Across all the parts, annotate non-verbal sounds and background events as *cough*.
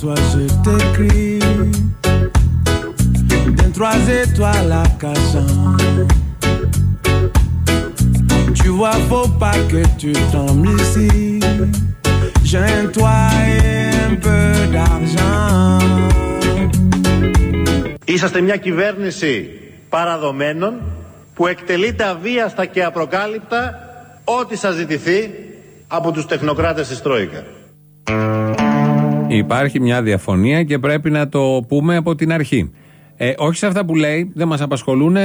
toi je t'écris. D'un trois étoiles à Cachan. Tu vois, faut pas que tu tombes ici. J'ai un toit et un peu d'argent. Είσαστε μια κυβέρνηση παραδομένων που εκτελείται αβίαστα και απροκάλυπτα ό,τι σας ζητηθεί από τους τεχνοκράτες της Τρόικα. Υπάρχει μια διαφωνία και πρέπει να το πούμε από την αρχή. Ε, όχι σε αυτά που λέει, δεν μας απασχολούν.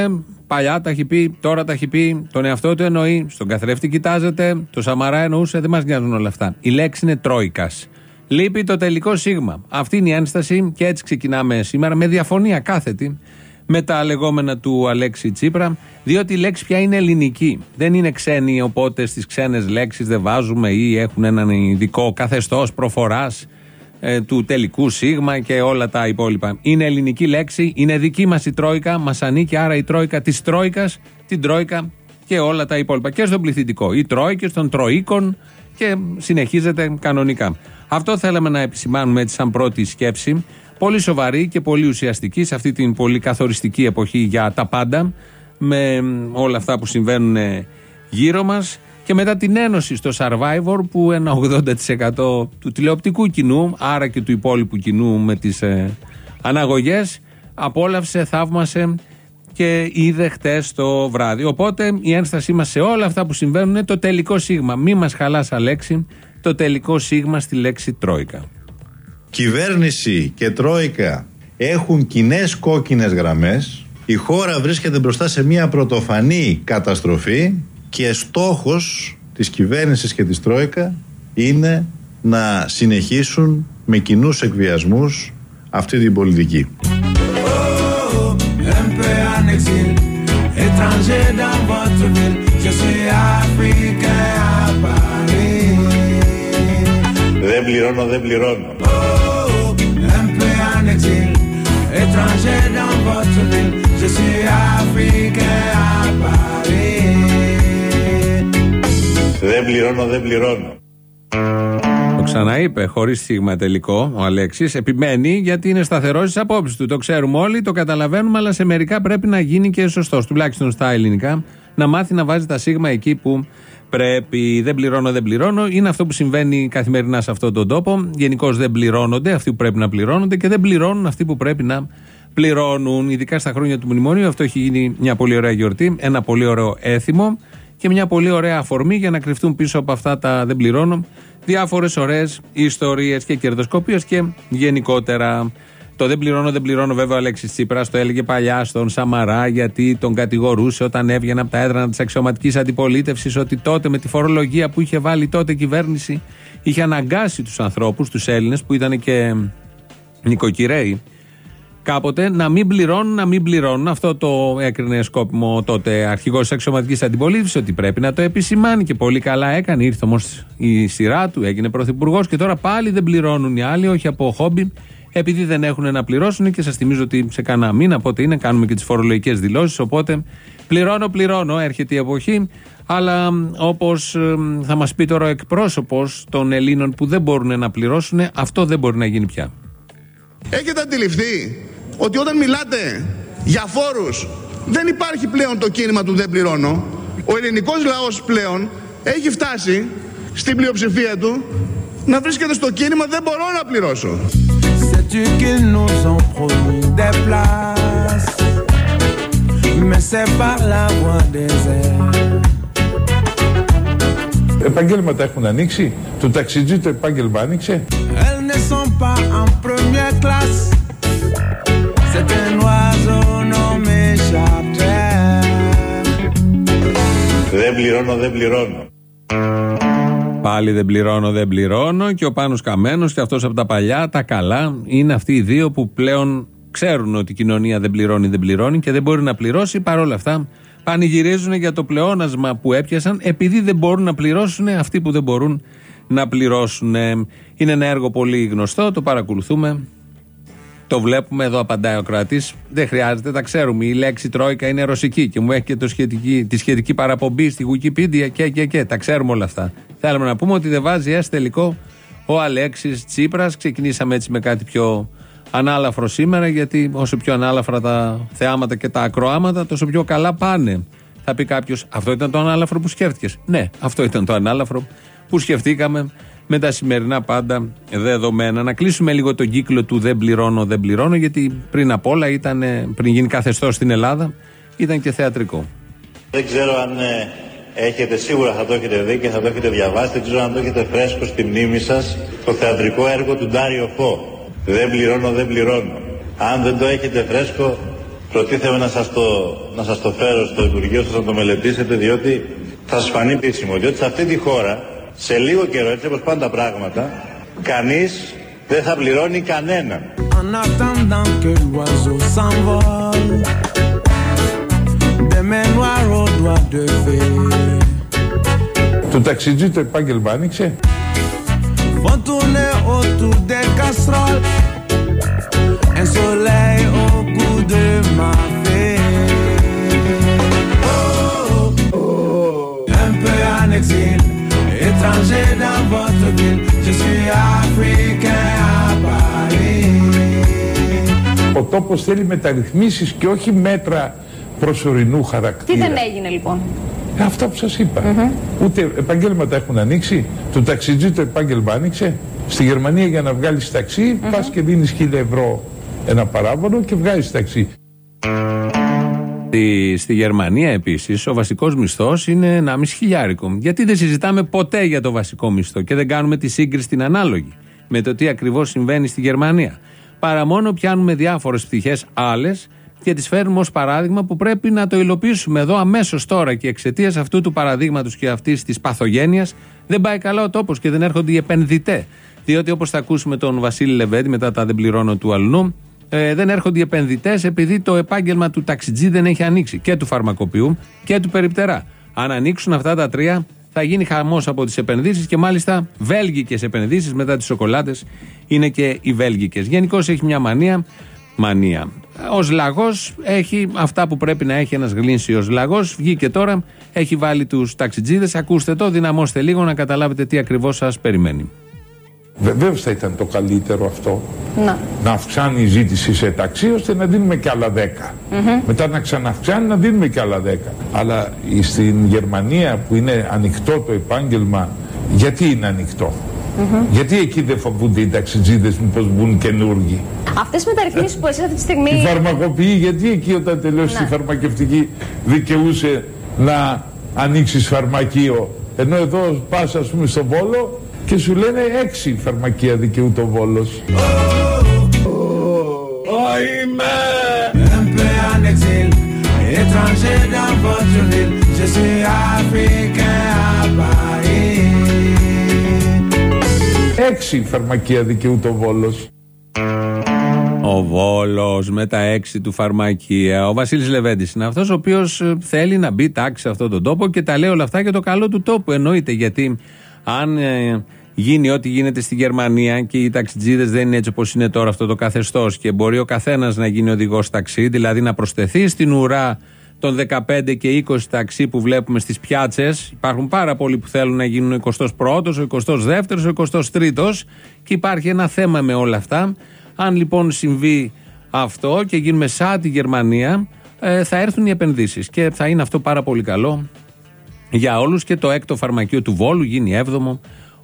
Παλιά τα έχει πει, τώρα τα έχει πει, τον εαυτό του εννοεί, στον καθρέφτη κοιτάζεται, το Σαμαρά εννοούσε, δεν μας νοιάζουν όλα αυτά. Η λέξη είναι Τρόικας. Λείπει το τελικό σίγμα. Αυτή είναι η ένσταση και έτσι ξεκινάμε σήμερα με διαφωνία κάθετη με τα λεγόμενα του Αλέξη Τσίπρα, διότι η λέξη πια είναι ελληνική. Δεν είναι ξένη, οπότε στις ξένες λέξεις δεν βάζουμε ή έχουν έναν ειδικό καθεστώς προφοράς ε, του τελικού σίγμα και όλα τα υπόλοιπα. Είναι ελληνική λέξη, είναι δική μας η Τρόικα, μας ανήκει άρα η Τρόικα της Τρόικας, την Τρόικα και όλα τα υπόλοιπα. Και στον πληθυντικό. Οι Τρόικε των Τροίκων και συνεχίζεται κανονικά. Αυτό θέλαμε να επισημάνουμε έτσι σαν πρώτη σκέψη. Πολύ σοβαρή και πολύ ουσιαστική σε αυτή την πολύ καθοριστική εποχή για τα πάντα με όλα αυτά που συμβαίνουν γύρω μας και μετά την ένωση στο Survivor που ένα 80% του τηλεοπτικού κοινού, άρα και του υπόλοιπου κοινού με τις ε, αναγωγές, απόλαυσε, θαύμασε και είδε χτες το βράδυ. Οπότε η ένστασή μας σε όλα αυτά που συμβαίνουν είναι το τελικό σίγμα. Μη μας χαλάς Αλέξη, το τελικό σίγμα στη λέξη Τρόικα. Κυβέρνηση και Τρόικα έχουν κοινές κόκκινες γραμμές. Η χώρα βρίσκεται μπροστά σε μια πρωτοφανή καταστροφή και στόχος της κυβέρνησης και της Τρόικα είναι να συνεχίσουν με κοινούς εκβιασμούς αυτή την πολιτική. Δεν πληρώνω, δεν πληρώνω. Étranger dans votre ville, je suis africain à Paris. Δεν πληρώνω, δεν πληρώνω. Το ξαναείπε χωρίς σίγμα τελικό ο Αλέξης. Επιμένει γιατί είναι σταθερός στις απόψεις του. Το ξέρουμε όλοι, το καταλαβαίνουμε, αλλά σε μερικά πρέπει να γίνει και σωστός. Τουλάχιστον στα ελληνικά, να μάθει να βάζει τα σίγμα εκεί που πρέπει. Δεν πληρώνω, δεν πληρώνω. Είναι αυτό που συμβαίνει καθημερινά σε αυτόν τον τόπο. Γενικώς δεν πληρώνονται αυτοί που πρέπει να πληρώνονται και δεν πληρώνουν αυτοί που πρέπει να πληρώνουν. Ειδικά στα χρόνια του μνημονίου, αυτό έχει γίνει μια πολύ ωραία γιορτή, ένα πολύ ωραίο έθιμο και μια πολύ ωραία αφορμή για να κρυφτούν πίσω από αυτά τα δεν πληρώνω διάφορες ωραίες ιστορίες και κερδοσκοπίες και γενικότερα. Το δεν πληρώνω, δεν πληρώνω, βέβαια ο Αλέξης Τσίπρας το έλεγε παλιά στον Σαμαρά γιατί τον κατηγορούσε όταν έβγαινε από τα έδρανα της αξιωματικής αντιπολίτευσης ότι τότε με τη φορολογία που είχε βάλει τότε η κυβέρνηση είχε αναγκάσει τους ανθρώπους, τους Έλληνες που ήταν και νοικοκυρέοι κάποτε να μην πληρώνουν, να μην πληρώνουν. Αυτό το έκρινε σκόπιμο τότε αρχηγός της αξιωματικής αντιπολίτευσης ότι πρέπει να το επισημάνει και πολύ καλά έκανε. Ήρθε όμως η σειρά του, έγινε πρωθυπουργός και τώρα πάλι δεν πληρώνουν οι άλλοι, όχι από χόμπι, επειδή δεν έχουν να πληρώσουν. Και σας θυμίζω ότι σε κανένα μήνα, πότε είναι, κάνουμε και τις φορολογικές δηλώσεις. Οπότε πληρώνω, πληρώνω, έρχεται η εποχή. Αλλά όπως θα μας πει τώρα ο εκπρόσωπος των Ελλήνων που δεν μπορούν να πληρώσουν, αυτό δεν μπορεί να γίνει πια. Έχετε αντιληφθεί ότι όταν μιλάτε για φόρους δεν υπάρχει πλέον το κίνημα του δεν πληρώνω. Ο ελληνικός λαός πλέον έχει φτάσει στην πλειοψηφία του να βρίσκεται στο κίνημα δεν μπορώ να πληρώσω. Sais-tu qu'ils nous ont promis des places; Mais c'est par la voie des airs Επαγγέλματα έχουν ανοίξει; Το ταξιτζί το επάγγελμα άνοιξε; Elles ne sont pas en première classe C'est un oiseau nommé Chapter Δεν πληρώνω, δεν πληρώνω. Πάλι δεν πληρώνω, δεν πληρώνω. Και ο Πάνος Καμένος και αυτός από τα παλιά, τα καλά, είναι αυτοί οι δύο που πλέον ξέρουν ότι η κοινωνία δεν πληρώνει, δεν πληρώνει και δεν μπορεί να πληρώσει. Παρ' όλα αυτά, πανηγυρίζουν για το πλεόνασμα που έπιασαν επειδή δεν μπορούν να πληρώσουν αυτοί που δεν μπορούν να πληρώσουν. Είναι ένα έργο πολύ γνωστό, το παρακολουθούμε. Το βλέπουμε εδώ, απαντάει ο κράτη. Δεν χρειάζεται, τα ξέρουμε. Η λέξη Τρόικα είναι ρωσική και μου έχει και το σχετική, τη σχετική παραπομπή στη Wikipedia και, και, και. Τα ξέρουμε όλα αυτά. Θέλουμε να πούμε ότι δεν βάζει S τελικό ο Αλέξης Τσίπρας. Ξεκινήσαμε έτσι με κάτι πιο ανάλαφρο σήμερα, γιατί όσο πιο ανάλαφρα τα θεάματα και τα ακροάματα, τόσο πιο καλά πάνε. Θα πει κάποιος, Αυτό ήταν το ανάλαφρο που σκέφτηκες. Ναι, αυτό ήταν το ανάλαφρο που σκεφτήκαμε με τα σημερινά πάντα δεδομένα. Να κλείσουμε λίγο τον κύκλο του δεν πληρώνω, δεν πληρώνω, γιατί πριν απ' όλα ήταν, πριν γίνει καθεστώς στην Ελλάδα, ήταν και θεατρικό. Δεν ξέρω αν ε, έχετε, σίγουρα θα το έχετε δει και θα το έχετε διαβάσει, δεν ξέρω αν το έχετε φρέσκο στη μνήμη σας, το θεατρικό έργο του Ντάριο Φω. Δεν πληρώνω, δεν πληρώνω. Αν δεν το έχετε φρέσκο, προτίθεμαι να σας το, να σας το φέρω στο Υπουργείο σας να το μελετήσετε, διότι θα σας φανεί πίσιμο. Διότι σε αυτή τη χώρα, σε λίγο καιρό, έτσι όπως πάντα πράγματα, κανείς δεν θα πληρώνει κανέναν. Το ταξιτζί το επάγγελμα άνοιξε. Étranger dans votre ville. Je suis africain à Paris. Ο τόπος θέλει μεταρρυθμίσεις και όχι μέτρα προσωρινού Τι χαρακτήρα. δεν έγινε λοιπόν; Ε, Αυτό που σας είπα. Ούτε επαγγέλματα έχουν ανοίξει. Το ταξιτζή το επάγγελμα άνοιξε. Στη Γερμανία για να βγάλεις ταξί, πας και δίνεις χίλια ευρώ ένα παράπονο και βγάζεις ταξί. Στη, στη Γερμανία επίσης ο βασικός μισθός είναι 1,5 χιλιάρικο. Γιατί δεν συζητάμε ποτέ για το βασικό μισθό και δεν κάνουμε τη σύγκριση την ανάλογη με το τι ακριβώς συμβαίνει στη Γερμανία. Παρά μόνο πιάνουμε διάφορες πτυχές άλλες και τις φέρνουμε ως παράδειγμα που πρέπει να το υλοποιήσουμε εδώ αμέσως τώρα και εξαιτίας αυτού του παραδείγματος και αυτής της παθογένειας δεν πάει καλά ο τόπος και δεν έρχονται οι επενδυτές. Διότι όπως θα ακούσουμε τον Βασίλη Λεβέντη μετά τα δεν πληρώνω του αλλού, ε, δεν έρχονται οι επενδυτές επειδή το επάγγελμα του ταξιτζή δεν έχει ανοίξει και του φαρμακοποιού και του περιπτερά. Αν ανοίξουν αυτά τα τρία, θα γίνει χαμός από τις επενδύσεις και μάλιστα βέλγικες επενδύσεις μετά τις σοκολάτες είναι και οι βέλγικες. Γενικώς έχει μια μανία. Μανία. Ω λαγό έχει αυτά που πρέπει να έχει ένας γλύνσιος λαγό. Βγήκε τώρα, έχει βάλει τους ταξιτζίδες. Ακούστε το, δυναμώστε λίγο να καταλάβετε τι ακριβώς σας περιμένει. Βεβαίως θα ήταν το καλύτερο αυτό. Να. Να αυξάνει η ζήτηση σε ταξί ώστε να δίνουμε και άλλα 10. Μετά να ξαναυξάνει να δίνουμε και άλλα 10. Αλλά στην Γερμανία που είναι ανοιχτό το επάγγελμα, γιατί είναι ανοιχτό; Γιατί εκεί δεν φοβούνται οι ταξιτζίδες μήπως μπουν καινούργοι; Αυτές οι μεταρρυθμίσεις που εσείς αυτή τη στιγμή. Η φαρμακοποιή γιατί εκεί όταν τελειώσει Ναι. η φαρμακευτική δικαιούσε να ανοίξεις φαρμακείο. Ενώ εδώ πας ας πούμε στο Βόλο και σου λένε έξι φαρμακεία δικαιούται ο Βόλος. Un peu en exil, étranger dans votre ville. Je suis africain à Paris. Έξι φαρμακεία δικαιούται ο Βόλος. Ο Βόλος με τα έξι του φαρμακεία. Ο Βασίλης Λεβέντης είναι αυτός ο οποίος θέλει να μπει τάξη σε αυτόν τον τόπο και τα λέει όλα αυτά για το καλό του τόπου. Εννοείται γιατί αν ε, γίνει ό,τι γίνεται στη Γερμανία και οι ταξιτζίδες δεν είναι έτσι όπως είναι τώρα αυτό το καθεστώς και μπορεί ο καθένας να γίνει οδηγός ταξί, δηλαδή να προσθεθεί στην ουρά των 15 και 20 ταξί που βλέπουμε στις πιάτσες. Υπάρχουν πάρα πολλοί που θέλουν να γίνουν ο 21ο, ο 22ο, ο 23ο και υπάρχει ένα θέμα με όλα αυτά. Αν λοιπόν συμβεί αυτό και γίνουμε σαν τη Γερμανία, ε, θα έρθουν οι επενδύσεις και θα είναι αυτό πάρα πολύ καλό για όλους και το έκτο φαρμακείο του Βόλου γίνει έβδομο.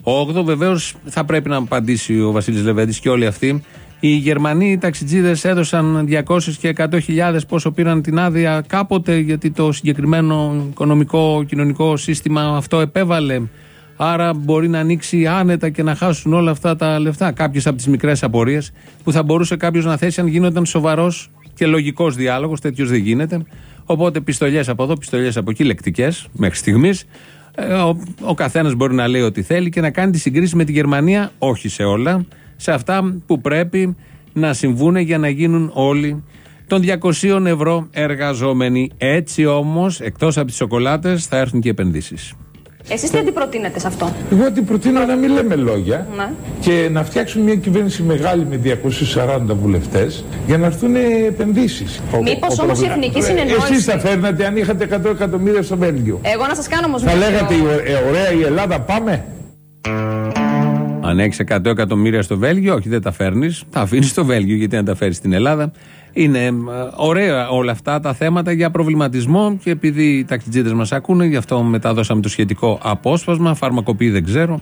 Όγδο βεβαίως θα πρέπει να απαντήσει ο Βασίλης Λεβέντης και όλοι αυτοί. Οι Γερμανοί οι ταξιτζίδες έδωσαν 200 και 100 χιλιάδε πόσο πήραν την άδεια κάποτε γιατί το συγκεκριμένο οικονομικό κοινωνικό σύστημα αυτό επέβαλε. Άρα μπορεί να ανοίξει άνετα και να χάσουν όλα αυτά τα λεφτά. Κάποιες από τις μικρές απορίες που θα μπορούσε κάποιος να θέσει αν γίνονταν σοβαρός και λογικός διάλογος. Τέτοιος δεν γίνεται. Οπότε πιστολιές από εδώ, πιστολιές από εκεί, λεκτικές μέχρι στιγμής. Ο, ο καθένας μπορεί να λέει ό,τι θέλει και να κάνει τη συγκρίση με τη Γερμανία, όχι σε όλα, σε αυτά που πρέπει να συμβούν για να γίνουν όλοι των 200 ευρώ εργαζόμενοι. Έτσι όμως, εκτός από τις σοκολάτες, θα έρθουν και επενδύσεις. Εσείς τι αντιπροτείνετε σε αυτό; Εγώ την προτείνω να μην λέμε λόγια Ναι. και να φτιάξουμε μια κυβέρνηση μεγάλη με 240 βουλευτές για να έρθουν επενδύσεις. Ο- Μήπως ο όμως η προβλα- εθνική Ε, συνεννόηση- Εσείς θα φέρνατε αν είχατε 100 εκατομμύρια στο Βέλγιο. Εγώ να σας κάνω όμως Θα λέγατε «Ε, ωραία η Ελλάδα πάμε. Αν έχεις 100 εκατομμύρια στο Βέλγιο, όχι δεν τα φέρνεις. Τα αφήνεις στο Βέλγιο, γιατί να τα φέρεις στην Ελλάδα. Είναι ε, ωραία όλα αυτά τα θέματα για προβληματισμό και επειδή οι ταξιτζίδε μας ακούνε, γι' αυτό μεταδώσαμε το σχετικό απόσπασμα. Φαρμακοποιοί δεν ξέρω.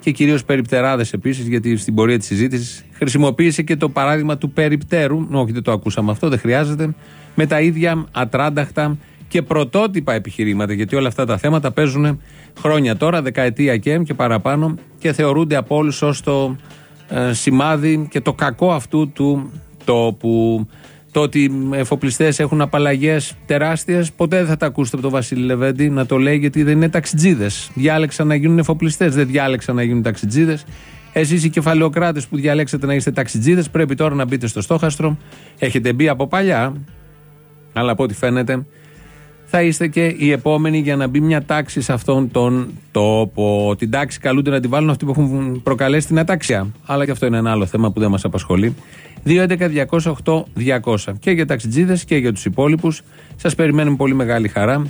Και κυρίως περιπτεράδες επίσης, γιατί στην πορεία της συζήτησης χρησιμοποίησε και το παράδειγμα του περιπτέρου. Όχι, δεν το ακούσαμε αυτό, δεν χρειάζεται. Με τα ίδια ατράνταχτα και πρωτότυπα επιχειρήματα, γιατί όλα αυτά τα θέματα παίζουν χρόνια τώρα, δεκαετία και, και παραπάνω και θεωρούνται από όλους ως το ε, σημάδι και το κακό αυτού του τόπου. Το ότι οι εφοπλιστές έχουν απαλλαγές τεράστιες, ποτέ δεν θα τα ακούσετε από τον Βασίλη Λεβέντη να το λέει γιατί δεν είναι ταξιτζίδες. Διάλεξαν να γίνουν εφοπλιστές, δεν διάλεξαν να γίνουν ταξιτζίδες. Εσείς οι κεφαλαιοκράτες που διαλέξατε να είστε ταξιτζίδες, πρέπει τώρα να μπείτε στο στόχαστρο. Έχετε μπει από παλιά, αλλά από ό,τι φαίνεται θα είστε και οι επόμενοι για να μπει μια τάξη σε αυτόν τον τόπο. Την τάξη καλούνται να τη βάλουν αυτοί που έχουν προκαλέσει την ατάξια. Αλλά και αυτό είναι ένα άλλο θέμα που δεν μας απασχολεί. 2.11.208.200 και για ταξιτζίδες και για τους υπόλοιπους. Σας περιμένουμε πολύ μεγάλη χαρά.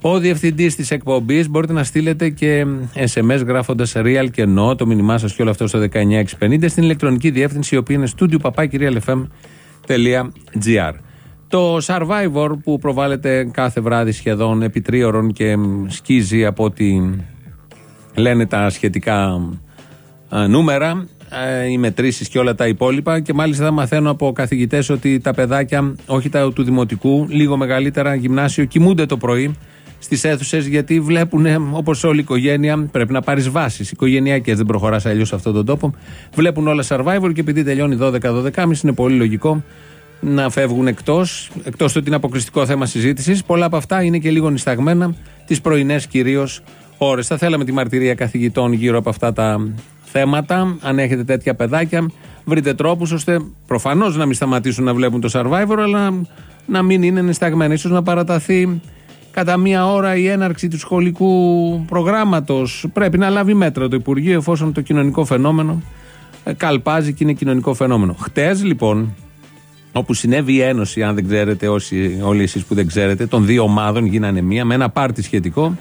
Ο διευθυντής της εκπομπής μπορείτε να στείλετε και SMS γράφοντας real και no το μήνυμά σας και όλο αυτό στο 19650 στην ηλεκτρονική διεύθυνση η οποία είναι studio papakirialfm.gr. Το Survivor που προβάλλεται κάθε βράδυ σχεδόν επί τρίωρων και σκίζει από ό,τι λένε τα σχετικά νούμερα, οι μετρήσεις και όλα τα υπόλοιπα. Και μάλιστα μαθαίνω από καθηγητές ότι τα παιδάκια, όχι τα του δημοτικού, λίγο μεγαλύτερα γυμνάσιο, κοιμούνται το πρωί στις αίθουσες γιατί βλέπουν, όπως όλη η οικογένεια, πρέπει να πάρεις βάσεις. Οικογενειακές δεν προχωράς αλλιώς σε αυτόν τον τόπο. Βλέπουν όλα survivor και επειδή τελειώνει 12-12.30 είναι πολύ λογικό να φεύγουν εκτός, εκτός ότι είναι αποκριστικό θέμα συζήτησης. Πολλά από αυτά είναι και λίγο νησταγμένα τις πρωινές κυρίως ώρες. Θα θέλαμε τη μαρτυρία καθηγητών γύρω από αυτά τα θέματα. Αν έχετε τέτοια παιδάκια, βρείτε τρόπους ώστε προφανώς να μην σταματήσουν να βλέπουν το survivor, αλλά να μην είναι νησταγμένα. σω να παραταθεί κατά μία ώρα η έναρξη του σχολικού προγράμματος. Πρέπει να λάβει μέτρα το Υπουργείο εφόσον το κοινωνικό φαινόμενο ε, καλπάζει και είναι κοινωνικό φαινόμενο. Χτες λοιπόν όπου συνέβη η ένωση, αν δεν ξέρετε, όσοι, όλοι εσείς που δεν ξέρετε, των δύο ομάδων γίνανε μία με ένα πάρτι σχετικό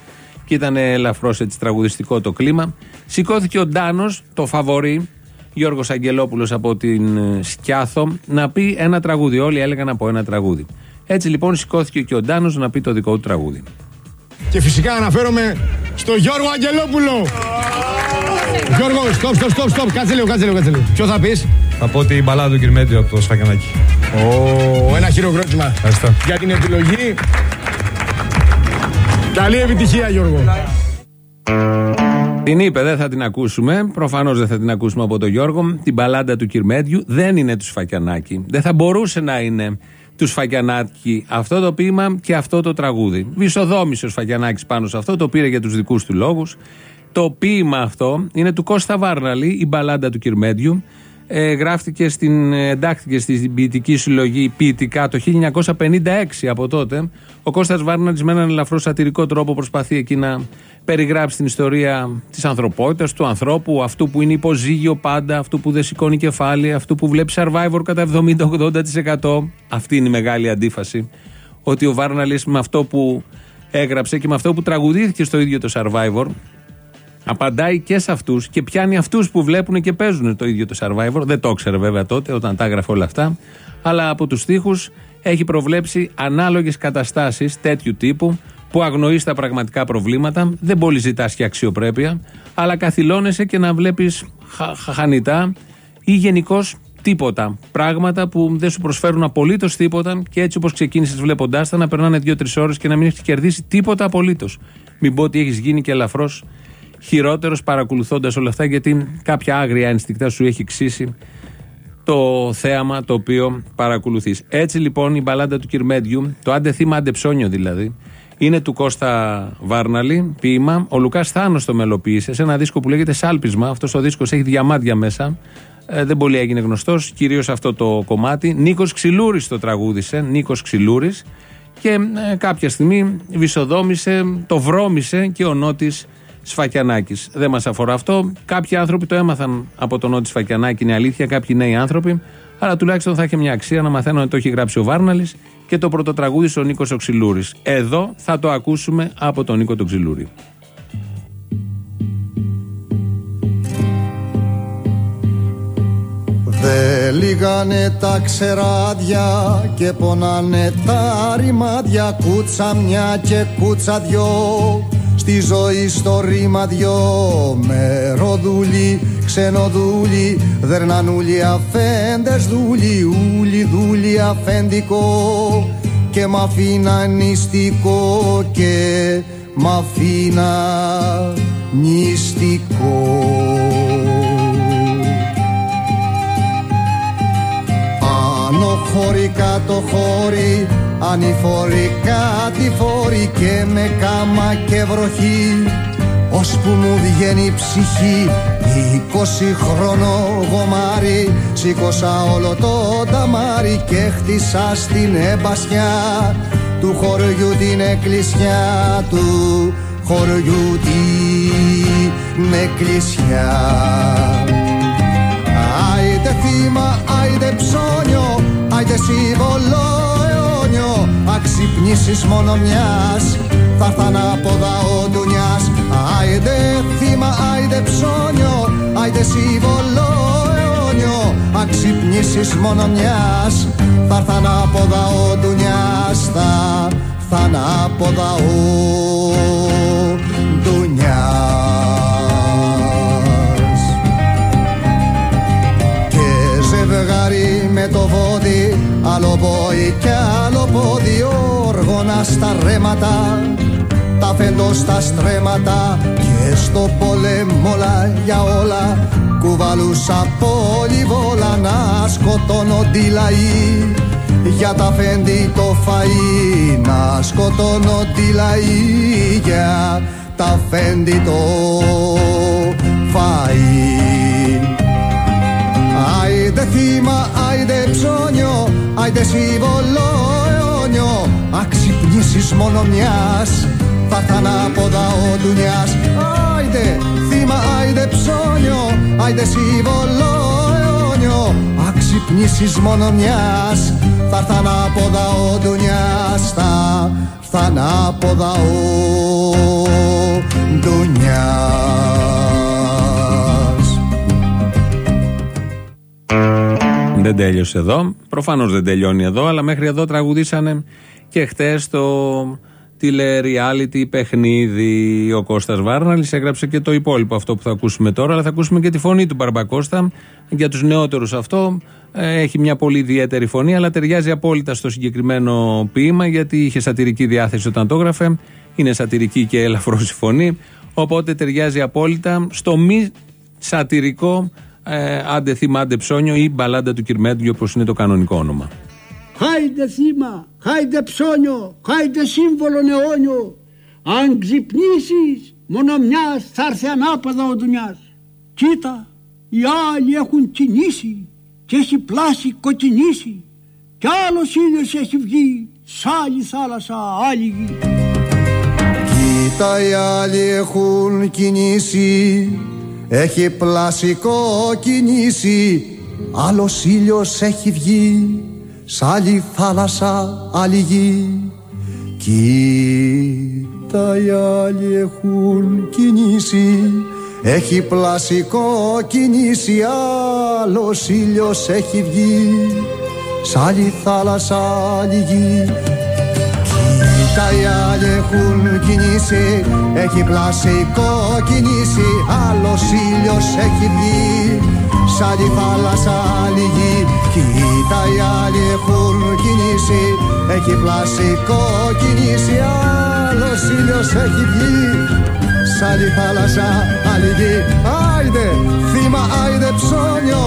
και ήταν ελαφρώς έτσι τραγουδιστικό το κλίμα. Σηκώθηκε ο Ντάνος, το φαβορή, Γιώργος Αγγελόπουλος από την ε, Σκιάθο, να πει ένα τραγούδι. Όλοι έλεγαν από ένα τραγούδι. Έτσι λοιπόν σηκώθηκε και ο Ντάνος να πει το δικό του τραγούδι. Και φυσικά αναφέρομαι στο Γιώργο Αγγελόπουλο. Γιώργο, stop, stop, stop, stop. Κάτσε λίγο, κάτσε λίγο, κάτσε λίγο. Ποιο θα πεις, Θα πω την μπαλάδα του Κυρμέντιου από το Σφακιανάκι. Ω, ένα χειροκρότημα. Ευχαριστώ. Για την επιλογή. Καλή επιτυχία, Γιώργο. Την είπε, δεν θα την ακούσουμε. Προφανώς δεν θα την ακούσουμε από τον Γιώργο. Την παλάντα του Κυρμέντιου δεν είναι του Σφακιανάκη. Δεν θα μπορούσε να είναι του Σφακιανάκη αυτό το ποίημα και αυτό το τραγούδι. Βυσοδόμησε ο Σφακιανάκης πάνω σε αυτό, το πήρε για τους δικούς του λόγους. Το ποίημα αυτό είναι του Κώστα Βάρναλη, η μπαλάντα του Κυρμέντιου. Ε, γράφτηκε στην, εντάχθηκε στην ποιητική συλλογή ποιητικά το 1956 από τότε. Ο Κώστας Βάρναλης με έναν ελαφρώς σατυρικό τρόπο προσπαθεί εκεί να περιγράψει την ιστορία της ανθρωπότητας, του ανθρώπου, αυτού που είναι υποζύγιο πάντα, αυτού που δεν σηκώνει κεφάλι, αυτού που βλέπει survivor κατά 70-80%. Αυτή είναι η μεγάλη αντίφαση. Ότι ο Βάρναλης με αυτό που έγραψε και με αυτό που τραγουδήθηκε στο ίδιο το survivor Απαντάει και σε αυτούς και πιάνει αυτούς που βλέπουν και παίζουν το ίδιο το survivor. Δεν το ήξερε βέβαια τότε όταν τα έγραφε όλα αυτά. Αλλά από τους τοίχου έχει προβλέψει ανάλογες καταστάσεις τέτοιου τύπου που αγνοεί τα πραγματικά προβλήματα. Δεν πολύ ζητάς και αξιοπρέπεια, αλλά καθυλώνεσαι και να βλέπεις χαχανιτά ή γενικώς τίποτα. Πράγματα που δεν σου προσφέρουν απολύτως τίποτα και έτσι όπως ξεκίνησες βλέποντάς τα να περνάνε δύο-τρεις ώρες και να μην έχεις κερδίσει τίποτα απολύτως. Μην πω ότι έχεις γίνει και ελαφρώς χειρότερος παρακολουθώντας όλα αυτά, γιατί κάποια άγρια ένστικτα σου έχει ξύσει το θέαμα το οποίο παρακολουθείς. Έτσι λοιπόν η μπαλάντα του Κυρμέντιου, το άντε θύμα, άντε ψώνιο δηλαδή, είναι του Κώστα Βάρναλη, ποίημα. Ο Λουκάς Θάνος το μελοποίησε σε ένα δίσκο που λέγεται Σάλπισμα. Αυτός ο δίσκος έχει διαμάντια μέσα. Ε, δεν πολύ έγινε γνωστός, κυρίως αυτό το κομμάτι. Νίκος Ξυλούρης το τραγούδισε. Νίκος Ξυλούρης. Και ε, κάποια στιγμή βυσοδόμησε, το βρώμησε και ο Νότης Σφακιανάκης. Δεν μας αφορά αυτό. Κάποιοι άνθρωποι το έμαθαν από τον Νότι Σφακιανάκη, είναι αλήθεια, κάποιοι νέοι άνθρωποι. Αλλά τουλάχιστον θα έχει μια αξία να μαθαίνω ότι το έχει γράψει ο Βάρναλης και το πρωτοτραγούδι ο Νίκος Οξυλούρης. Εδώ θα το ακούσουμε από τον Νίκο τον Ξυλούρη. Και λίγανε τα ξεράδια και πονάνε τα ρημάδια Κούτσα μια και κούτσα δυο Στη ζωή στο ρήμα δυο Μεροδούλοι, ξενοδούλοι Δερνανούλοι, αφέντες δούλοι Ούλοι δούλοι αφεντικό Και μ' αφήνα νηστικό Και μ' αφήνα νηστικό. Άνω χώρι, κάτω χώρι Ανηφορικά τη φόρη και με κάμα και βροχή. Ώσπου μου βγαίνει η ψυχή Είκοσι χρόνο γομάρι. Σήκωσα όλο το ταμάρι Και χτίσα στην εμπασιά Του χωριού την εκκλησιά Του. Χωριού την εκκλησιά. Άιντε θύμα, άιντε ψώνιο Άιντε σύμβολο αιώνιο Αξυπνήσεις μόνο μιας Θα έρθαν από δαό ντουνιάς Άιντε θύμα, άιντε ψώνιο Άιντε σύμβολο αιώνιο Αξυπνήσεις μόνο μιας Θα έρθαν από δαό ντουνιάς Θα έρθαν από δαό ντουνιάς Άλλο πόη και άλλο πόδι Όργωνα στα ρέματα. Τα φέντο στα στρέμματα Και στο πόλεμο όλα για όλα. Κουβαλούσα πολυβόλα Να σκοτώνονται οι λαοί για τα φέντη το φαΐ να σκοτώνονται οι λαοί για τα φέντη το φαΐ. Άιντε θύμα, άιντε ψώνιο, άιντε σύμβολο αιώνιο Αξυπνήσεις μόνο μιας, θα έρθαν από δαό ντουνιάς Άιντε θύμα, άιντε ψώνιο, άιντε σύμβολο αιώνιο Αξυπνήσεις μόνο μιας, θα έρθαν από δαό ντουνιάς Θα έρθαν από δαό ντουνιάς Δεν τέλειωσε εδώ. Προφανώς δεν τελειώνει εδώ, αλλά μέχρι εδώ τραγουδήσανε και χτες το τηλεreality παιχνίδι. Ο Κώστας Βάρναλης έγραψε και το υπόλοιπο αυτό που θα ακούσουμε τώρα, αλλά θα ακούσουμε και τη φωνή του Μπαρμπακώστα. Για τους νεότερους αυτό ε, έχει μια πολύ ιδιαίτερη φωνή, αλλά ταιριάζει απόλυτα στο συγκεκριμένο ποίημα, γιατί είχε σατυρική διάθεση όταν το έγραφε. Είναι σατυρική και ελαφρώς η φωνή. Οπότε ταιριάζει απόλυτα στο μη σατυρικό ε, άντε θύμα, άντε ψώνιο ή μπαλάντα του Κυρμέντου, όπως είναι το κανονικό όνομα. Χάιντε θύμα, χάιντε ψώνιο, χάιντε σύμβολο αιώνιο. Αν ξυπνήσεις, μόνο μιας θα έρθει ανάποδα ο Ντουνιάς. Κοίτα, οι άλλοι έχουν κινήσει και έχει πλάσει κοκκινήσει κι άλλος ήλιος έχει βγει σ' άλλη θάλασσα, άλλη γη. Κοίτα οι άλλοι έχουν κινήσει Έχει πλασικό κινήσει Άλλος ήλιος έχει βγει Σ' άλλη θάλασσα άλλη γη. Κοίτα οι άλλοι έχουν κινήσει. Έχει πλασικό κινήσει Άλλος ήλιος έχει βγει Σ' άλλη θάλασσα άλλη γη τα οι άλλοι έχουν κινήσει Έχει πλασικό κινήσει Άλλος ήλιος έχει βγει. Σ' άλλη θάλασσα άλλη γη Κοίτα οι άλλοι έχουν κινήσει Έχει πλασικό κινήσει Άλλος ήλιος έχει βγει. Σ' άλλη θάλασσα άλλη γη Άιντε θύμα άιντε ψώνιο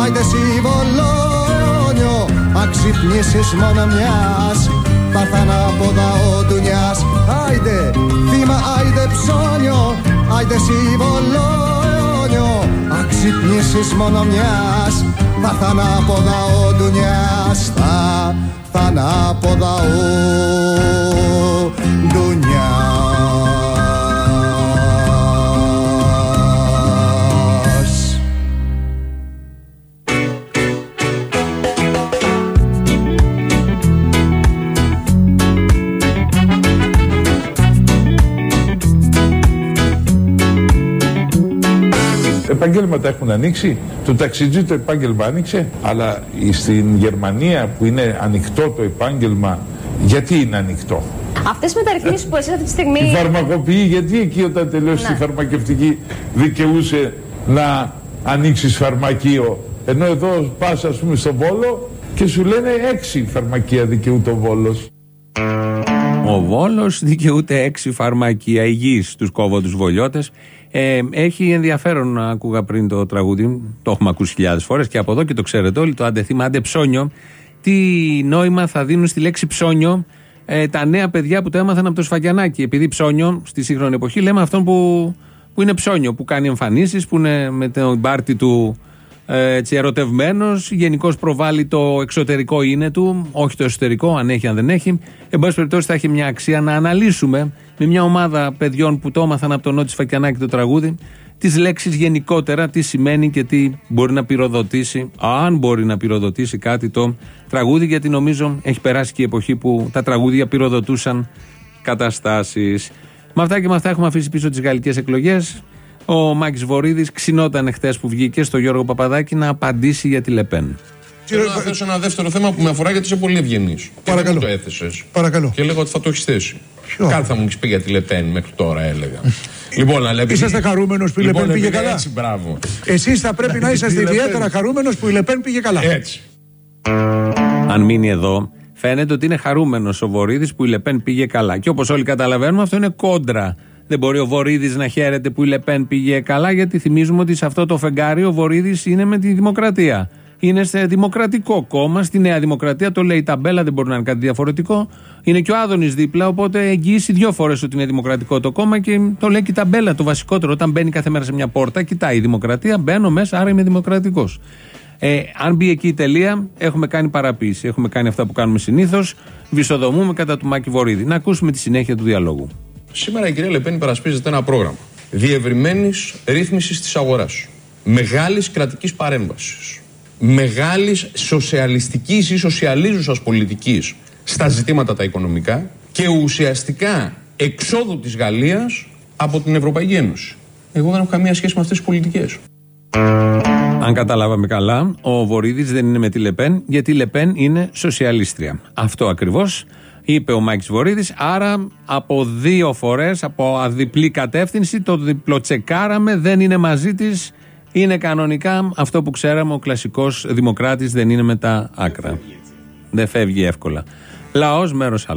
Άιντε σύμβολο αιώνιο Αξυπνήσεις μόνο μιας θα έρθαν από δαό ντουνιάς Άιντε θύμα, άιντε ψώνιο Άιντε σύμβολο αιώνιο Αξυπνήσεις μόνο μιας Θα έρθαν από δαό ντουνιάς Θα έρθαν από επαγγέλματα έχουν ανοίξει. Το ταξιτζή το επάγγελμα άνοιξε. Αλλά στην Γερμανία που είναι ανοιχτό το επάγγελμα, γιατί είναι ανοιχτό; Αυτές οι μεταρρυθμίσεις που εσείς αυτή τη στιγμή. Η φαρμακοποιή, γιατί εκεί όταν τελειώσει Ναι. η φαρμακευτική δικαιούσε να ανοίξεις φαρμακείο; Ενώ εδώ πας, ας πούμε, στον Βόλο και σου λένε έξι φαρμακεία δικαιούται ο Βόλος. Ο Βόλος δικαιούται έξι φαρμακεία υγιής στου κόβοντου βολιώτες. Ε, έχει ενδιαφέρον, άκουγα πριν το τραγούδι, το έχουμε ακούσει χιλιάδες φορές και από εδώ και το ξέρετε όλοι, το αντεθήμα άντε ψώνιο. Τι νόημα θα δίνουν στη λέξη ψώνιο ε, τα νέα παιδιά που το έμαθαν από το Σφαγιανάκι. Επειδή ψώνιο στη σύγχρονη εποχή λέμε αυτόν που, που είναι ψώνιο, που κάνει εμφανίσεις, που είναι με την πάρτη του ε, έτσι ερωτευμένος, γενικώς προβάλλει το εξωτερικό είναι του, όχι το εσωτερικό, αν έχει, αν δεν έχει. Εν πάση περιπτώσει, θα έχει μια αξία να αναλύσουμε με μια ομάδα παιδιών που το έμαθαν από τον Νότι Φακιανάκη το τραγούδι, τις λέξεις γενικότερα, τι σημαίνει και τι μπορεί να πυροδοτήσει, αν μπορεί να πυροδοτήσει κάτι το τραγούδι, γιατί νομίζω έχει περάσει και η εποχή που τα τραγούδια πυροδοτούσαν καταστάσεις. Με αυτά και με αυτά έχουμε αφήσει πίσω τις γαλλικές εκλογές. Ο Μάκης Βορύδης ξινόταν χθε που βγήκε στο Γιώργο Παπαδάκη να απαντήσει για τη Λεπέν. Θέλω να θέσω ένα δεύτερο θέμα που με αφορά γιατί είσαι πολύ ευγενής. Παρακαλώ. το έθεσες. Παρακαλώ. Και έλεγα ότι θα το έχεις θέσει. Κάτι θα μου έχεις πει για τη Λεπέν μέχρι τώρα, έλεγα. *laughs* λοιπόν, αλλά επειδή- Είσαστε χαρούμενος που η λοιπόν, Λεπέν πήγε επειδή καλά; Έτσι, μπράβο. Εσείς θα πρέπει *laughs* να είσαστε ιδιαίτερα χαρούμενος που η Λεπέν πήγε καλά. Έτσι. Αν μείνει εδώ, φαίνεται ότι είναι χαρούμενος ο Βορύδης που η Λεπέν πήγε καλά. Και όπως όλοι καταλαβαίνουμε, αυτό είναι κόντρα. Δεν μπορεί ο Βορύδης να χαίρεται που η Λεπέν πήγε καλά, γιατί θυμίζουμε ότι σε αυτό το φεγγάρι ο Βορύδης είναι με τη δημοκρατία. Είναι σε δημοκρατικό κόμμα, στη Νέα Δημοκρατία. Το λέει η ταμπέλα, δεν μπορεί να είναι κάτι διαφορετικό. Είναι και ο Άδωνης δίπλα, οπότε εγγυήσει δύο φορές ότι είναι δημοκρατικό το κόμμα και το λέει και η ταμπέλα. Το βασικότερο, όταν μπαίνει κάθε μέρα σε μια πόρτα, κοιτάει η δημοκρατία, μπαίνω μέσα, άρα είμαι δημοκρατικός. Ε, αν μπει εκεί η τελεία, έχουμε κάνει παραποίηση. Έχουμε κάνει αυτά που κάνουμε συνήθως. Βυσοδομούμε κατά του Μάκη Βορύδη. Να ακούσουμε τη συνέχεια του διαλόγου. Σήμερα η κυρία Λεπέν υπερασπίζεται ένα πρόγραμμα διευρυμένης ρύθμισης της αγοράς. Μεγάλης κρατικής παρέμβασης. Μεγάλης σοσιαλιστικής ή σοσιαλίζουσας πολιτικής στα ζητήματα τα οικονομικά και ουσιαστικά εξόδου της Γαλλίας από την Ευρωπαϊκή Ένωση. Εγώ δεν έχω καμία σχέση με αυτές τις πολιτικές. Αν καταλάβαμε καλά, ο Βορύδης δεν είναι με τη Λεπέν, γιατί η Λεπέν είναι σοσιαλίστρια. Αυτό ακριβώς είπε ο Μάκη Βορύδης. Άρα από δύο φορές, από αδιπλή κατεύθυνση, το διπλοτσεκάραμε, δεν είναι μαζί της. Είναι κανονικά αυτό που ξέραμε, ο κλασικός δημοκράτης δεν είναι με τα άκρα. Δεν φεύγει εύκολα. Λαός μέρος Α.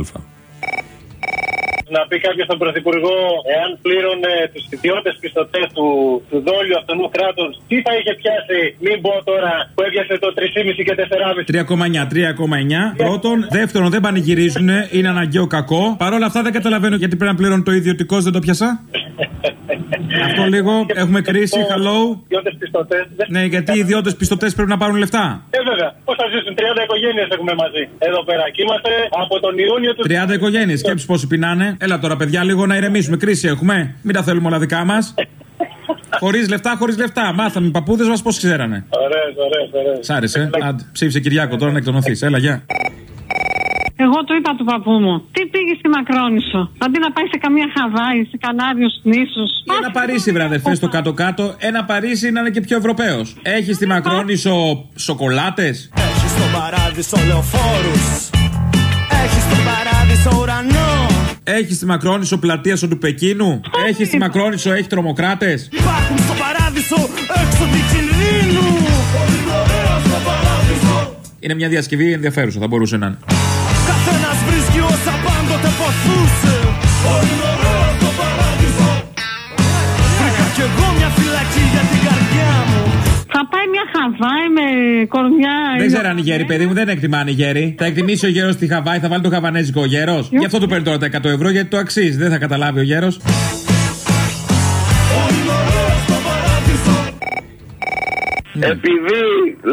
Να πει κάποιος στον Πρωθυπουργό, εάν πλήρωνε τους ιδιώτες πιστωτές του, του δόλιου αυτού κράτους, τι θα είχε πιάσει, μην πω τώρα, που έπιασε το 3,5 και 4,5. 3,9, 3,9. Πρώτον. Δεύτερον, δεν πανηγυρίζουν, είναι αναγκαίο κακό. Παρ' όλα αυτά δεν καταλαβαίνω γιατί πρέπει να πληρώνει το ιδιωτικό, δεν το πιάσα. *laughs* Αυτό λίγο, έχουμε κρίση, hello. Ιδιώτε πιστωτέ. Ναι, γιατί οι ιδιώτες πιστωτές πρέπει να πάρουν λεφτά. Ε, βέβαια. Πώς θα ζήσουν, 30 οικογένειες έχουμε μαζί εδώ πέρα. Και είμαστε από τον Ιούνιο του. 30 οικογένειες, σκέψει πόσοι πεινάνε. Έλα τώρα, παιδιά, λίγο να ηρεμήσουμε. Κρίση έχουμε. Μην τα θέλουμε όλα δικά μας. χωρίς λεφτά, χωρίς λεφτά. Μάθαμε οι παππούδες μας πώς ξέρανε. Ωραίες, ωραίες, ωραίες. Σ' άρεσε. Άντε, ψήφισε Κυριάκο τώρα να εκτονωθείς. Έλα, γεια. Εγώ το είπα του παππού μου. Τι πήγε στη Μακρόνισο. Αντί να πάει σε καμία Χαβάη, σε Κανάριου νήσους. Ένα Παρίσι, βραδερφέ, στο κάτω-κάτω. Ένα Παρίσι να είναι και πιο Ευρωπαίος. Έχεις στη Μακρόνισο σοκολάτες; Έχεις στον παράδεισο λεωφόρους. Έχεις στον παράδεισο ουρανό. Έχεις στη Μακρόνισο πλατεία του Πεκίνου; Έχεις στη Μακρόνισο, έχεις τρομοκράτες; Υπάρχουν στο παράδεισο έξοδοι κινδύνου. Πολύ ωραία στο παράδεισο. Είναι μια διασκευή ενδιαφέρουσα, θα μπορούσε να είναι. Καθένας βρίσκει όσα πάντοτε ποθούσε. Χαβάη με κορμιά. Δεν ξέρω αν οι γέροι, παιδί μου, δεν εκτιμάνε οι γέροι. Θα εκτιμήσει ο γέρος στη Χαβάη, θα βάλει το χαβανέζικο ο γέρο. Γι' αυτό του παίρνει τώρα τα 100 ευρώ, γιατί το αξίζει. Δεν θα καταλάβει ο γέρος. Επειδή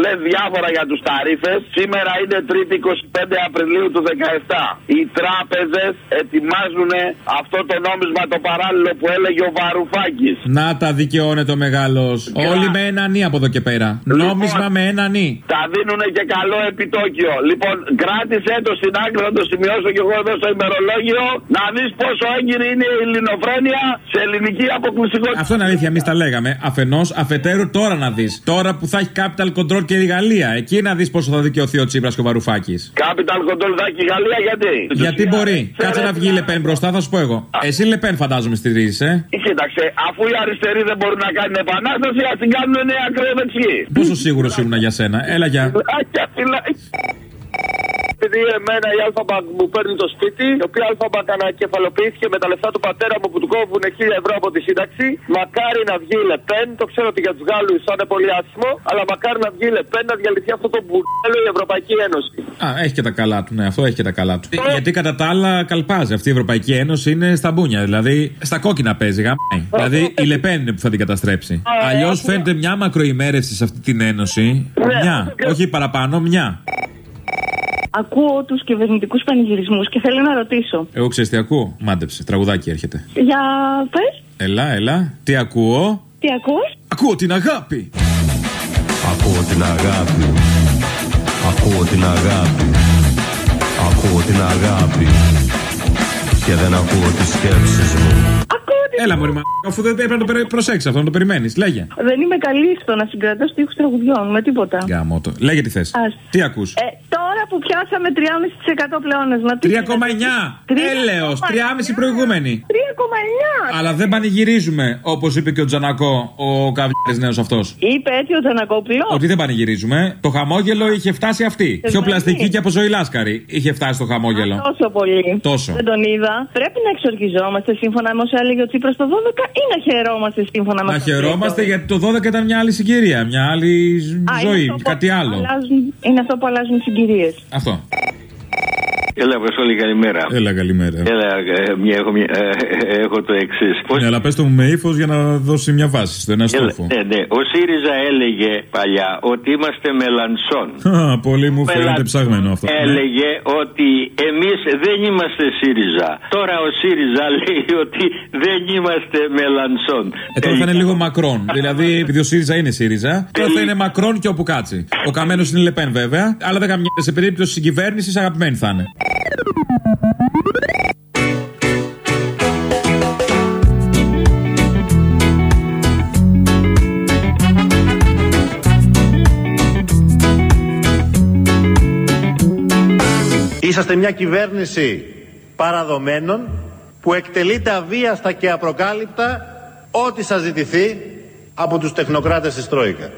λες διάφορα για τους ταρήφε, σήμερα είναι 3η 25 Απριλίου του 17. Οι τράπεζες ετοιμάζουν αυτό το νόμισμα το παράλληλο που έλεγε ο Βαρουφάκης. Να τα δικαιώνεται ο μεγάλος. Όλοι με ένα νι από εδώ και πέρα. Νόμισμα με ένα νι. Τα δίνουν και καλό επιτόκιο. Λοιπόν, κράτησε το στην άκρη, θα το σημειώσω και εγώ εδώ στο ημερολόγιο, να δεις πόσο έγκυρη είναι η ελληνοφρένεια σε ελληνική αποκλειστικότητα. Αυτό είναι αλήθεια, εμείς τα λέγαμε. Αφενός, αφετέρου τώρα να δεις. Τώρα που θα έχει capital control και η Γαλλία. Εκεί να δεις πόσο θα δικαιωθεί ο Τσίπρας και ο Βαρουφάκης. Capital control θα έχει η Γαλλία, γιατί; Γιατί μπορεί. Κάτσε να βγει η Λεπέν μπροστά, θα σου πω εγώ. Εσύ Λεπέν φαντάζομαι στηρίζει, ε. Κοίταξε, αφού οι αριστεροί δεν μπορούν να κάνουν επανάσταση, ας την κάνουν νέα ακροδεξιοί. Πόσο σίγουρος ήμουν για σένα. Έλα για. Φυλάκια, φυλάκια. Επειδή εμένα η ΑΛΦΑΜΠΑ μου παίρνει το σπίτι, η οποία ΑΛΦΑΜΠΑ ανακεφαλοποιήθηκε με τα λεφτά του πατέρα μου που του κόβουν 1000 ευρώ από τη σύνταξη. Μακάρι να βγει η Λεπέν, το ξέρω ότι για τους Γάλλους θα είναι πολύ άσχημο, αλλά μακάρι να βγει η Λεπέν να διαλυθεί αυτό το μπουρδέλο η Ευρωπαϊκή Ένωση. Α, έχει και τα καλά του, ναι, αυτό έχει και τα καλά του. Γιατί κατά τα άλλα καλπάζει. Αυτή η Ευρωπαϊκή Ένωση είναι στα μπούνια. Δηλαδή στα κόκκινα παίζει, γαμάει. Δηλαδή η Λεπέν είναι που θα την καταστρέψει. Αλλιώς φαίνεται μια μακροημέρευση σε αυτή την ένωση. Μια, όχι παραπάνω, μια. Ακούω τους κυβερνητικούς πανηγυρισμούς και θέλω να ρωτήσω. Εγώ ξέρεις τι ακούω; Μάντεψε, τραγουδάκι έρχεται. Για πες, Ελά, ελά. Τι ακούω; τι ακούς; Ακούω την αγάπη. Ακούω την αγάπη Ακούω την αγάπη Ακούω την αγάπη Και δεν ακούω τις σκέψεις μου Έλα, Μωρή μα, αφού δεν έπρεπε να το περι- προσέξεις αυτό, να το περιμένεις. Λέγε. Δεν είμαι καλή στο να συγκρατώ στίχους τραγουδιών με τίποτα. Γάμο το. Λέγε τι θες. Ας. Τι ακούς; Ε, τώρα που πιάσαμε 3,5% πλεόνασμα. τι 3,9. Έλεος, 3,5 προηγούμενη. 3,9. Αλλά δεν πανηγυρίζουμε, όπως είπε και ο Τζανακό, ο καβλιάρη νέος αυτός. Είπε έτσι ο Τζανακόπουλος. Ότι δεν πανηγυρίζουμε. Το χαμόγελο είχε φτάσει αυτή. Πιο πλαστική και από ζωή λάσκαρη είχε φτάσει το χαμόγελο. Τόσο πολύ. Τόσο. Δεν τον είδα. Πρέπει να εξοργιζόμαστε σύμφωνα με όσα έλεγε ο Τσίπρας το 12 ή να χαιρόμαστε σύμφωνα με Να αυτό που χαιρόμαστε είπε. γιατί το 12 ήταν μια άλλη συγκυρία, μια άλλη Α, είναι ζωή, αυτό που κάτι άλλο. αλλάζουν- Είναι αυτό που αλλάζουν οι συγκυρίες. Αυτό. Έλα, Αποστόλη, καλημέρα. Έλα, καλημέρα. Έλα, ε, μια, έχω, μια, ε, ε, έχω το εξής. Ναι, αλλά πες το μου με ύφος για να δώσει μια βάση στο ένα στόχο. Ναι, ναι. Ο ΣΥΡΙΖΑ έλεγε παλιά ότι είμαστε μελανσόν. *laughs* Α, πολύ μου φαίνεται Μελα- ψαγμένο αυτό. Έλεγε ότι εμείς δεν είμαστε ΣΥΡΙΖΑ. Τώρα ο ΣΥΡΙΖΑ *laughs* λέει ότι δεν είμαστε μελανσόν. Ε, τώρα θα είναι λίγο μακρόν. *laughs* δηλαδή, επειδή ο ΣΥΡΙΖΑ είναι ΣΥΡΙΖΑ, τώρα θα είναι μακρόν και όπου κάτσει. Ο καμένος είναι Λεπέν βέβαια, αλλά δεν καμιά σε περίπτωση συγκυβέρνησης αγαπημένη θα είναι. Είσαστε μια κυβέρνηση παραδομένων που εκτελείται αβίαστα και απροκάλυπτα ό,τι σας ζητηθεί από τους τεχνοκράτες της Τρόικα.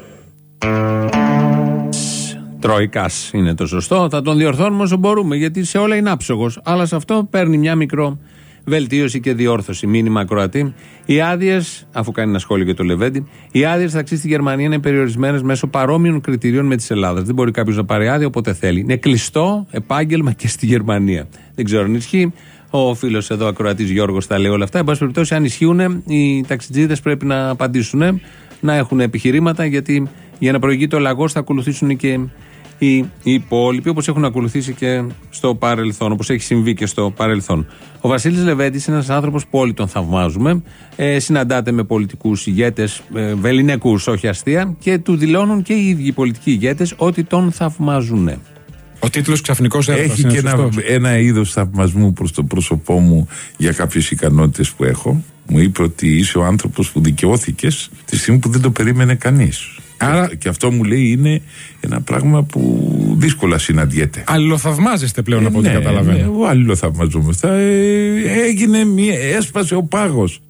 Τρόικας είναι το σωστό. Θα τον διορθώνουμε όσο μπορούμε γιατί σε όλα είναι άψογος. Αλλά σε αυτό παίρνει μια μικρό βελτίωση και διόρθωση. Μήνυμα Κροατή. Οι άδειες, αφού κάνει ένα σχόλιο για το Λεβέντι, οι άδειες ταξί στη Γερμανία είναι περιορισμένες μέσω παρόμοιων κριτηρίων με τη Ελλάδα. Δεν μπορεί κάποιος να πάρει άδεια όποτε θέλει. Είναι κλειστό επάγγελμα και στη Γερμανία. Δεν ξέρω αν ισχύει. Ο φίλος εδώ, ακροατής Γιώργος, τα λέει όλα αυτά. Εν πάση περιπτώσει, αν ισχύουν, οι ταξιτζίδες πρέπει να απαντήσουν, να έχουν επιχειρήματα, γιατί για να προηγείται ο λαγός θα ακολουθήσουν και οι, οι υπόλοιποι, όπως έχουν ακολουθήσει και στο παρελθόν, όπως έχει συμβεί και στο παρελθόν. Ο Βασίλης Λεβέντης είναι ένας άνθρωπος που όλοι τον θαυμάζουμε. Ε, συναντάται με πολιτικούς ηγέτες, ε, βεληνικούς, όχι αστεία, και του δηλώνουν και οι ίδιοι οι πολιτικοί ηγέτες ότι τον θαυμάζουν. Ο τίτλος ξαφνικός έρωτα. Έχει και ένα, ένα είδος θαυμασμού προς το πρόσωπό μου για κάποιες ικανότητες που έχω. Μου είπε ότι είσαι ο άνθρωπος που δικαιώθηκες τη στιγμή που δεν το περίμενε κανείς. Άρα... Και αυτό μου λέει είναι ένα πράγμα που δύσκολα συναντιέται. Αλληλοθαυμάζεστε πλέον από ό,τι ναι, καταλαβαίνω. ναι, εγώ αλληλοθαυμαζόμαι. Θα, ε, έγινε μία, έσπασε ο πάγος.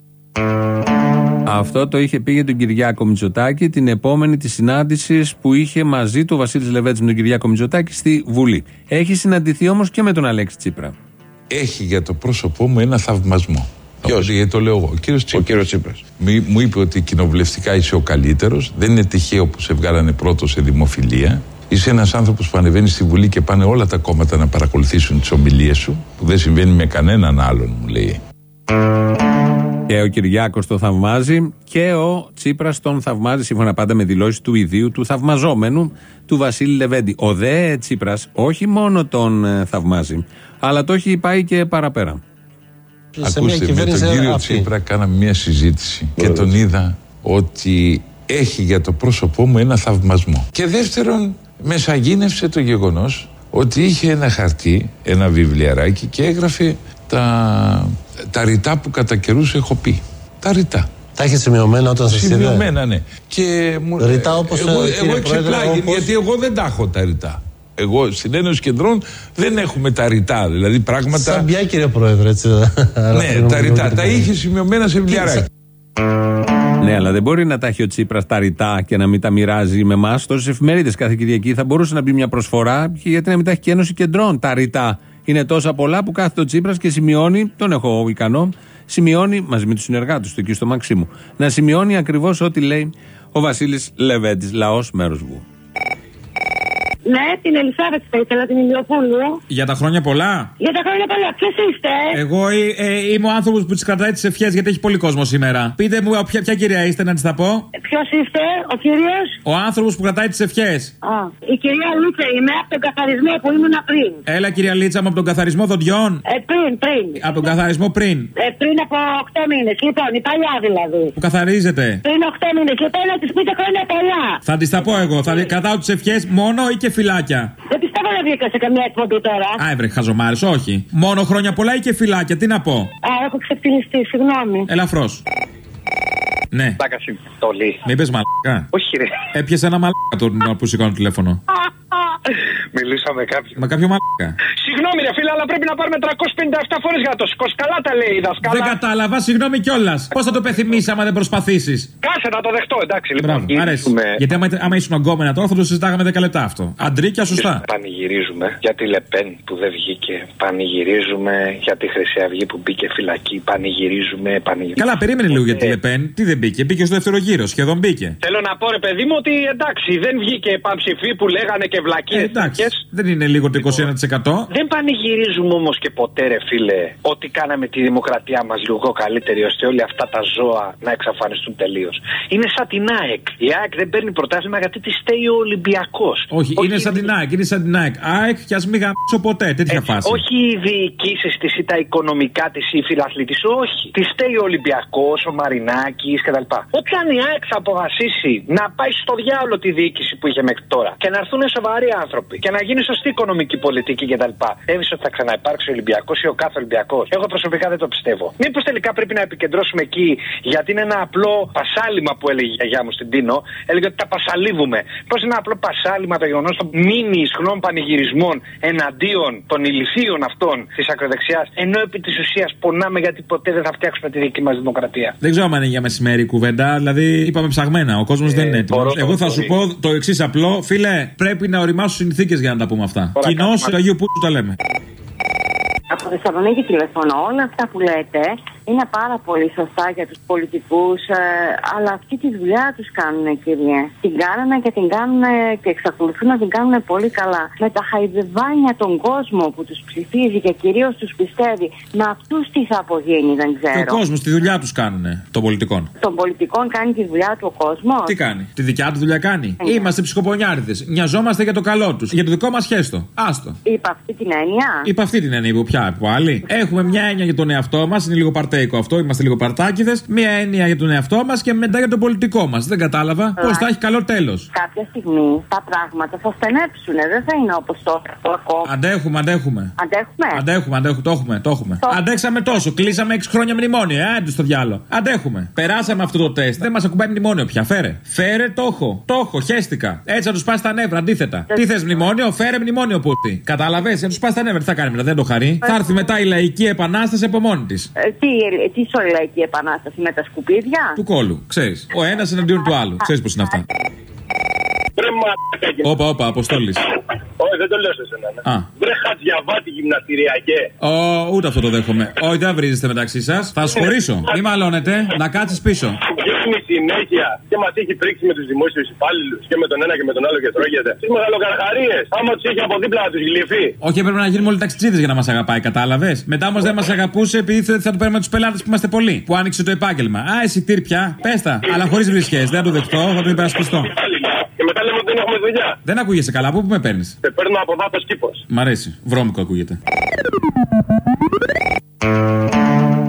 Αυτό το είχε πει για τον Κυριάκο Μητσοτάκη την επόμενη της συνάντησης που είχε μαζί του ο Βασίλης Λεβέντη με τον Κυριάκο Μητσοτάκη στη Βουλή. Έχει συναντηθεί όμως και με τον Αλέξη Τσίπρα. Έχει για το πρόσωπό μου ένα θαυμασμό. Ποιος, γιατί το λέω εγώ. Ο κύριος Τσίπρας. Ο κύριος Τσίπρας. Μου είπε ότι κοινοβουλευτικά είσαι ο καλύτερος. Δεν είναι τυχαίο που σε βγάλανε πρώτο σε δημοφιλία. Είσαι ένας άνθρωπος που ανεβαίνει στη Βουλή και πάνε όλα τα κόμματα να παρακολουθήσουν τις ομιλίες σου, που δεν συμβαίνει με κανέναν άλλον, μου λέει. Και ο Κυριάκος το θαυμάζει και ο Τσίπρας τον θαυμάζει σύμφωνα πάντα με δηλώσεις του ιδίου του θαυμαζόμενου του Βασίλη Λεβέντη. Ο δε Τσίπρας όχι μόνο τον ε, θαυμάζει, αλλά το έχει πάει και παραπέρα. Ακούστε, με τον κύριο Τσίπρα κάναμε μια συζήτηση και τον είδα ότι έχει για το πρόσωπό μου ένα θαυμασμό. Και δεύτερον, μεσαγίνευσε το γεγονός ότι είχε ένα χαρτί, ένα βιβλιαράκι και έγραφε τα, τα ρητά που κατά καιρούς έχω πει. Τα ρητά. Τα έχεις σημειωμένα όταν σας είδε; Σημειωμένα, ναι. Και μου, Ρητά όπως, εγώ, ε, κύριε εγώ Πρόεδρε, εξεπλάγει, όπως- γιατί εγώ δεν τα έχω τα ρητά. Εγώ στην Ένωση Κεντρών δεν έχουμε τα ρητά. Δηλαδή πράγματα. Σαν πια κύριε Πρόεδρε, έτσι. Ναι, τα ρητά. Τα είχε σημειωμένα σε βιβλιαράκι. Ναι, αλλά δεν μπορεί να τα έχει ο Τσίπρας τα ρητά και να μην τα μοιράζει με εμάς. Τόσες εφημερίδες κάθε Κυριακή θα μπορούσε να μπει μια προσφορά και γιατί να μην τα έχει και Ένωση Κεντρών τα ρητά. Είναι τόσα πολλά που κάθεται ο Τσίπρας και σημειώνει, τον έχω ικανό, σημειώνει μαζί με τους συνεργάτες του εκεί στο Μαξίμου, να σημειώνει ακριβώς ό,τι λέει ο Βασίλης Λεβέντης, λαός μέρο βου. Ναι, την Ελισάβετ θα ήθελα, την Ηλιοπούλου. Για τα χρόνια πολλά. Για τα χρόνια πολλά, ποιος είστε, ε; Εγώ ε, ε, είμαι ο άνθρωπος που τις κρατάει τις ευχές γιατί έχει πολύ κόσμο σήμερα. Πείτε μου ποια, ποια κυρία είστε να τη τα πω. Ποιος είστε, ο κύριος; Ο άνθρωπος που κρατάει τις ευχές. Α, η κυρία Λούτσα είμαι από τον καθαρισμό που ήμουν πριν. Έλα, κυρία Λίτσα μου από τον καθαρισμό δοντιών. Ε, πριν, πριν. Από τον καθαρισμό πριν. Ε, πριν από 8 μήνες. Λοιπόν, η παλιά δηλαδή. Που καθαρίζεται. Πριν 8 μήνες. Λοιπόν, να της πείτε χρόνια πολλά. Θα τη τα πω εγώ. Θα κρατάω τις ευχές μόνο ή και φυλάκια. Δεν πιστεύω να βγήκα σε καμία εκπομπή τώρα. Α, έβρε, χαζομάρε, όχι. Μόνο χρόνια πολλά ή και φυλάκια, τι να πω; Α, έχω ξεφτυλιστεί, συγγνώμη. Ελαφρώ. Ναι. Τάκα συμπτολή. Μην πες μαλακά. Όχι, ρε. Έπιασε ένα μαλακά τον που σηκώνει το τηλέφωνο. Μιλούσα με κάποιον. Μα κάποιο μαλακά. Συγγνώμη, ρε φίλε, αλλά πρέπει να πάρουμε 357 φορές για να το σηκώσει. Καλά τα λέει η δασκάλα. Δεν κατάλαβα, συγγνώμη κιόλας. Πώς θα το πεθυμίσει άμα δεν προσπαθήσεις; Κάσε να το δεχτώ, εντάξει. Λοιπόν, Μπράβο, μ' αρέσει. Γιατί άμα, άμα ήσουν αγκόμενα τώρα θα το συζητάγαμε 10 λεπτά αυτό. Αντρίκια, σωστά. Πανηγυρίζουμε για τη Λεπέν που δεν βγήκε. Πανηγυρίζουμε για τη Χρυσή Αυγή που μπήκε φυλακή. Πανηγυρίζουμε, πανηγυρίζουμε. Καλά, περίμενε λίγο για τη Λεπέν. Τι δεν μπήκε, μπήκε στο δεύτερο γύρο, σχεδόν μπήκε. Θέλω να πω, ρε παιδί μου, ότι εντάξει, δεν βγήκε πανψηφί που λέγανε και βλακίε. Ε, εντάξει, δεν είναι λίγο το 21%. Δεν πανηγυρίζουμε όμως και ποτέ, ρε φίλε, ότι κάναμε τη δημοκρατία μας λίγο καλύτερη ώστε όλα αυτά τα ζώα να εξαφανιστούν τελείως. Είναι σαν την ΑΕΚ. Η ΑΕΚ δεν παίρνει πρωτάθλημα γιατί τη στέει ο Ολυμπιακός. Όχι, είναι σαν την ΑΕΚ, είναι σαν την ΑΕΚ. ΑΕΚ κι ας μην γαμίσω ποτέ, τέτοια φάση. Όχι οι διοικήσεις της ή τα οικονομικά της ή η φιλαθλήτη, όχι. Τη στέει ο Ολυμπιακός, ο Μαρινάκης κτλ. Όταν η ΑΕΚ θα αποφασίσει να πάει στο διάολο τη διοίκηση που είχε μέχρι τώρα και να έρθουν σοβαροί άνθρωποι και να γίνει σωστή οικονομική πολιτική κτλ. Πιστεύει ότι θα ξαναυπάρξει ο Ολυμπιακός ή ο κάθε Ολυμπιακός. Εγώ προσωπικά δεν το πιστεύω. Μήπως τελικά πρέπει να επικεντρώσουμε εκεί γιατί είναι ένα απλό πασάλιμα που έλεγε η γιαγιά μου στην Τίνο. Έλεγε ότι τα πασαλίβουμε. Πώς είναι ένα απλό πασάλιμα το γεγονός των μήνυ ισχνών πανηγυρισμών εναντίον των ηλικίων αυτών της ακροδεξιάς, ενώ επί της ουσίας πονάμε γιατί ποτέ δεν θα φτιάξουμε τη δική μας δημοκρατία. Δεν ξέρω αν είναι για μεσημέρι η κουβέντα, δηλαδή είπαμε ψαγμένα. Ο κόσμος δεν είναι έτοιμος. μπορώ να Εγώ το θα σου πω το εξής απλό. Φίλε, πρέπει να οριμάσουν συνθήκες για να τα πούμε αυτά. Κοινώ του Αγίου Πού τα λέμε. Από Θεσσαλονίκη τηλεφωνώ. Όλα αυτά που λέτε είναι πάρα πολύ σωστά για τους πολιτικούς, αλλά αυτή τη δουλειά τους κάνουν, κύριε. Την κάνανε και την κάνουν και εξακολουθούν να την κάνουν πολύ καλά. Με τα χαϊδεβάνια τον κόσμο που τους ψηφίζει και κυρίως τους πιστεύει, με αυτούς τι θα απογίνει, δεν Και ο Ε, ξέρω. κόσμο τη δουλειά τους κάνουν των πολιτικών. Των πολιτικών κάνει τη δουλειά του ο κόσμος; Τι κάνει, τη δικιά του δουλειά κάνει; Ναι. Είμαστε ψυχοπονιάριδες. Νοιαζόμαστε για το καλό τους. Για το δικό μας χέστο. Άστο. Είπα αυτή την έννοια; Είπα αυτή την έννοια, είπε πια από άλλη. Έχουμε μια έννοια για τον εαυτό μας, είναι λίγο παρτέικο αυτό, είμαστε λίγο παρτάκιδες. Μια έννοια για τον εαυτό μας και μετά για τον πολιτικό μας. Δεν κατάλαβα πώς θα έχει καλό τέλος. Κάποια στιγμή τα πράγματα θα στενέψουν. Δεν θα είναι όπως τώρα το ακόμα. Αντέχουμε, αντέχουμε. Αντέχουμε; Αντέχουμε, αντέχουμε, το έχουμε, το έχουμε. Το- Αντέξαμε τόσο, κλείσαμε 6 χρόνια μνημόνιο, ε, άντε στο διάλο. Αντέχουμε. Περάσαμε αυτό το τεστ, δεν μας ακουμπάει μνημόνιο πια. Φέρε. Φέρε, το έχω. Το έχω, χέστηκα. Έτσι να τους πας τα νεύρα, αντίθετα. Τι θες μνημόνιο, φέρε μνημόνιο πούτι. Κατάλαβες, να τους πας τα νεύρα, τι θα κάνει μετά, δεν το χαρεί. Θα έρθει μετά η λαϊκή επανάσταση από μόνη της. Ε, τι, ε, τι σωρλαϊκή επανάσταση με τα σκουπίδια; Του κόλου, ξέρεις. Ο ένας εναντίον του άλλου. Ξέρεις πώς είναι αυτά. Όπα, όπα, αποστόλης. Όχι, δεν το λέω σε σένα. ναι. Α. Βρε χατζιαβάτη γυμναστηριακέ. Ω, ούτε αυτό το δέχομαι. Όχι, δεν βρίζεστε μεταξύ σας. Θα σου χωρίσω. Μη μαλώνετε, να κάτσεις πίσω. Βγαίνει συνέχεια και μας έχει πρίξει με τους δημόσιους υπάλληλους και με τον ένα και με τον άλλο και τρώγεται. Τις μεγαλοκαρχαρίε. Άμα τους έχει από δίπλα να τους γλυφεί. Όχι, έπρεπε να γίνουμε όλοι ταξιτζίδες για να μας αγαπάει, κατάλαβες; Μετά όμως δεν μας αγαπούσε επειδή θε- θα του παίρνουμε τους πελάτες που είμαστε πολλοί. Που άνοιξε το επάγγελμα. Α, εισιτήρ πια, πέστα. Αλλά χωρίς βρισχές. Δεν θα το δεχτώ, θα τον υπερασπιστώ. Και μετά λέμε ότι δεν έχουμε δουλειά. Δεν ακούγεσαι καλά, πού που με παίρνεις; Σε παίρνω από δάπε κήπο. Μ' αρέσει. Βρώμικο ακούγεται.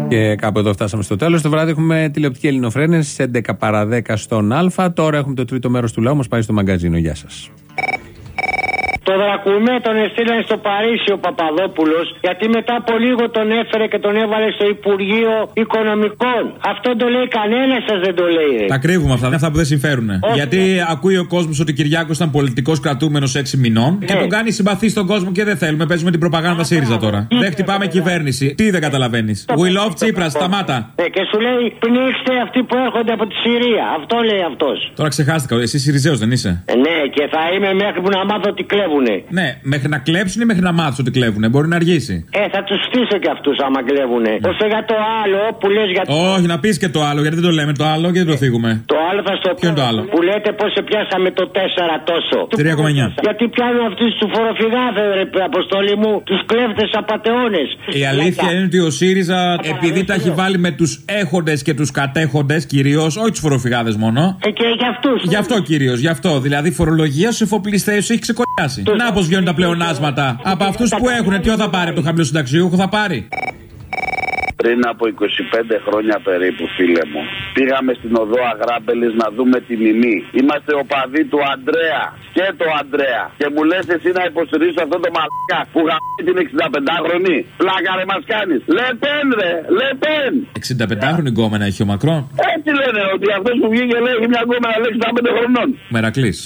Και κάπου εδώ φτάσαμε στο τέλος. Το βράδυ έχουμε τηλεοπτική ελληνοφρένες 11 παρα 10 στον Α. Τώρα έχουμε το τρίτο μέρος του λαού μας πάει στο μαγκαζίνο. Γεια σας. Το Δρακουμέ τον εστήλαν στο Παρίσι ο Παπαδόπουλος, γιατί μετά από λίγο τον έφερε και τον έβαλε στο Υπουργείο Οικονομικών. Αυτό το λέει κανένας σας δεν το λέει. ρε. Τα κρύβουμε αυτά, δεν αυτά που δεν συμφέρουν. Όχι. Γιατί ακούει ο κόσμος ότι ο Κυριάκος ήταν πολιτικός κρατούμενος 6 μηνών και τον κάνει συμπαθή στον κόσμο και δεν θέλουμε. Παίζουμε την προπαγάνδα ΣΥΡΙΖΑ τώρα. Δεν χτυπάμε κυβέρνηση. Τι δεν καταλαβαίνεις. We love Τσίπρα, σταμάτα. Ε, και σου λέει πνίξτε αυτοί που έρχονται από τη Συρία. Αυτό λέει αυτός. Τώρα ξεχάστηκα, εσύ Σιριζέος δεν είσαι; Ε, ναι, και θα είμαι μέχρι που να μάθω ότι κλέβουνε. Ναι, μέχρι να κλέψουν ή μέχρι να μάθει ότι κλέβουν. Μπορεί να αργήσει. Ε, θα τους στήσω κι αυτούς άμα κλέβουνε. Όσο για το άλλο που λες για Όχι, να πεις και το άλλο, γιατί δεν το λέμε το άλλο και δεν το θίγουμε. Το άλλο θα στο Ποιο είναι το άλλο; Που λέτε πώς σε πιάσαμε το 4 τόσο. 3,9. Γιατί πιάνουν αυτούς τους φοροφυγάδες, ρε αποστολή μου, τους κλέφτες απαταιώνε. Η αλήθεια είναι ότι ο ΣΥΡΙΖΑ, επειδή τα έχει βάλει με τους έχοντες και τους κατέχοντες κυρίως, όχι τους φοροφυγάδες μόνο. Ε, και για αυτούς. Γι' αυτό κυρίως, γι' αυτό. Δηλαδή η φορολογία στους εφοπλιστές του έχει ξεκολλιάσει. Να πώ βγαίνουν τα πλεονάσματα. Από αυτούς που έχουν, ποιο θα πάρει από το χαμηλό συνταξιούχο, θα πάρει. Πριν από 25 χρόνια περίπου, φίλε μου, πήγαμε στην οδό Αγράμπελης να δούμε τη μιμή. Είμαστε οπαδοί του Αντρέα και το Αντρέα. Και μου λες εσύ να υποστηρίζεις αυτό το μαλάκα που γαμίζει την 65χρονη. Πλάκα ρε μας κάνεις. Λεπέν ρε, Λεπέν. 65χρονη γκόμενα έχει ο Μακρόν; Έτσι λένε ότι αυτός που βγήκε λέει έχει μια γκόμενα λέει 65 χρονών. Μερακλής.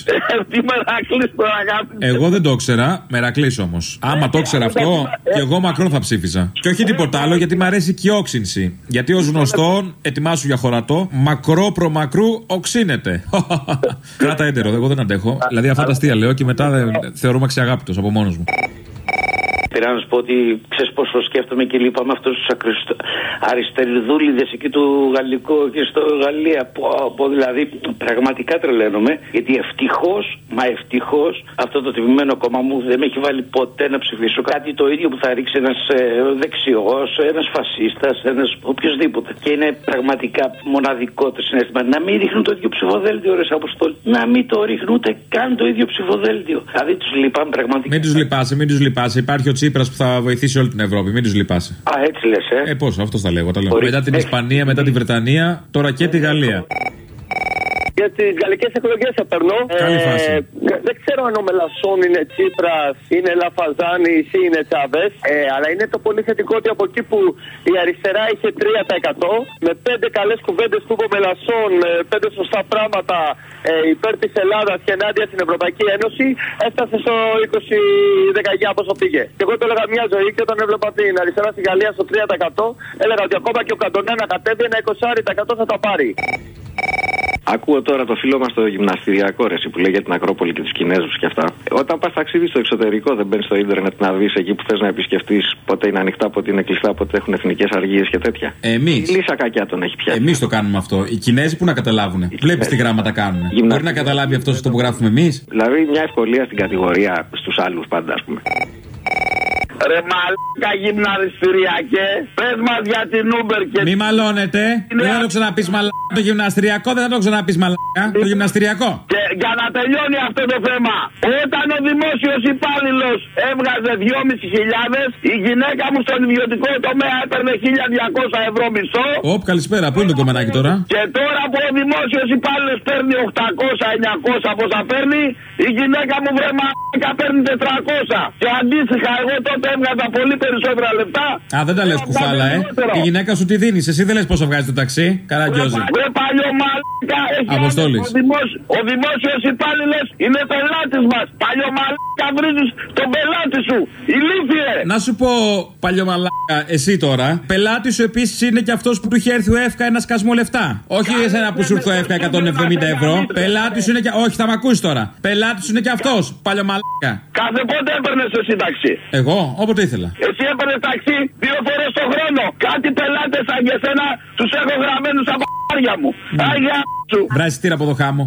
Τι μερακλής τώρα αγάπη. Εγώ δεν το ήξερα, μερακλής όμως. Άμα το ήξερα αυτό, και εγώ Μακρόν θα ψήφιζα. Και όχι τίποτα άλλο, γιατί μου αρέσει και η όξυνση. Γιατί ω γνωστόν, ετοιμάσου για χωρατό, μακρό προμακρού οξύνεται. *laughs* Κράτα έντερο, εγώ δεν αντέχω. Δηλαδή αυτά τα αστεία λέω και μετά δεν- θεωρούμε αξιαγάπητος από μόνος μου. Πήρα να σου πω ότι ξέρεις πόσο σκέφτομαι και λείπαμε αυτούς τους αριστεριδούλιδες εκεί του Γαλλικού και στο Γαλλία. Πω, πω, δηλαδή πραγματικά τρελαίνομαι. Γιατί ευτυχώς, μα ευτυχώς αυτό το τιμημένο κόμμα μου δεν με έχει βάλει ποτέ να ψηφίσω κάτι το ίδιο που θα ρίξει ένας ε, δεξιός, ένας φασίστας, ένας οποιοδήποτε. Και είναι πραγματικά μοναδικό το συνέστημα να μην ρίχνουν το ίδιο ψηφοδέλτιο, ρε Αποστόλη. Να μην το ρίχνουν ούτε καν το ίδιο ψηφοδέλτιο. Δηλαδή τους λυπάμαι πραγματικά. Μην τους λυπάσαι, μην τους λυπάσαι. Υπάρχει ο Τσίπρας που θα βοηθήσει όλη την Ευρώπη. Μην τους λυπάσαι. Α, έτσι λες, ε. Ε, πώ, αυτός τα λέω. Τα λέω. Μπορεί. Μετά την Ισπανία, μετά τη Βρετανία, τώρα και τη Γαλλία. Για τις γαλλικές εκλογές θα περνώ. Καλή φάση. δεν ξέρω αν ο Μελασσόν είναι Τσίπρας, είναι Λαφαζάνη ή είναι Τσάβες. Ε, αλλά είναι το πολύ θετικό ότι από εκεί που η αριστερά είχε 3% με πέντε καλές κουβέντες που είπε ο Μελασσόν, ε, πέντε σωστά πράγματα ε, υπέρ της Ελλάδας και ενάντια στην Ευρωπαϊκή Ένωση, έφτασε στο 20-19 πόσο πήγε. Και εγώ το έλεγα μια ζωή και όταν έβλεπα την αριστερά στη Γαλλία στο 3%, έλεγα ότι ακόμα και ο Καντονέ να κατέβει ένα 20% θα τα πάρει. Ακούω τώρα το φίλο μας το γυμναστηριακό ρε, που λέει για την Ακρόπολη και τους Κινέζους και αυτά. Όταν πας ταξίδι στο εξωτερικό, δεν μπαίνεις στο ίντερνετ να δεις εκεί που θες να επισκεφτείς πότε είναι ανοιχτά, πότε είναι κλειστά, πότε έχουν εθνικές αργίες και τέτοια. Εμείς. Λύσα κακιά τον έχει πιάσει. Εμείς το κάνουμε αυτό. Οι Κινέζοι που να καταλάβουν. Βλέπεις τι γράμματα κάνουν. Μπορεί να καταλάβει αυτός αυτό που γράφουμε εμείς. Δηλαδή μια ευκολία στην κατηγορία στους άλλους πάντα, ας πούμε. Ρε μαλάκα γυμναστηριακές, πες μας για την Uber και... Μη μαλώνετε. Δεν θα το ξαναπείς μαλάκα. Το γυμναστηριακό δεν θα το ξαναπείς μαλάκα. Το γυμναστηριακό. Και για να τελειώνει αυτό το θέμα, όταν ο δημόσιος υπάλληλος έβγαζε 2.500, η γυναίκα μου στον ιδιωτικό τομέα έπαιρνε 1.200 ευρώ μισθό. Οπ, καλησπέρα. Πού είναι το κομμενάκι τώρα; Και τώρα που ο δημόσιος υπάλληλος παίρνει 800-900 πόσα παίρνει, η γυναίκα μου βρε μαλάκα παίρνει 400. Και αντίστοιχα, εγώ τότε έβγαζα πολύ περισσότερα λεπτά. Α, δεν τα λες κουφάλα, ε. Η γυναίκα σου τι δίνεις. Εσύ δεν λες πόσο βγάζει το ταξί. Καραγκιόζη. Βρε παλιό μαλάκα, έχει Αποστόλης. Ο, δημόσιο, ο δημόσιος υπάλληλος είναι πελάτης μας. Παλιό μαλάκα βρίζεις τον πελάτη σου. Ηλίθιε. Να σου πω, παλιωμαλάκα, εσύ τώρα. Πελάτης σου επίσης είναι και αυτός που του είχε έρθει ο ΕΦΚΑ ένα σκασμό λεφτά. Όχι εσένα που σου έρθει ο ΕΦΚΑ 170 ευρώ. Πελάτης σου είναι και. Όχι, θα μ' ακούσεις τώρα. Πελάτης σου είναι και αυτός. Παλιωμαλάκα. Κάθε πότε έπαιρνες σε σύνταξη. Εγώ, όποτε ήθελα. Εσύ έπαιρνε ταξί δύο φορές το χρόνο. Κάτι πελάτες σαν για σένα τους έχω γραμμένους από χάρια μου. Ναι. Άγια σου. Βράζει τύρα από το χάμο.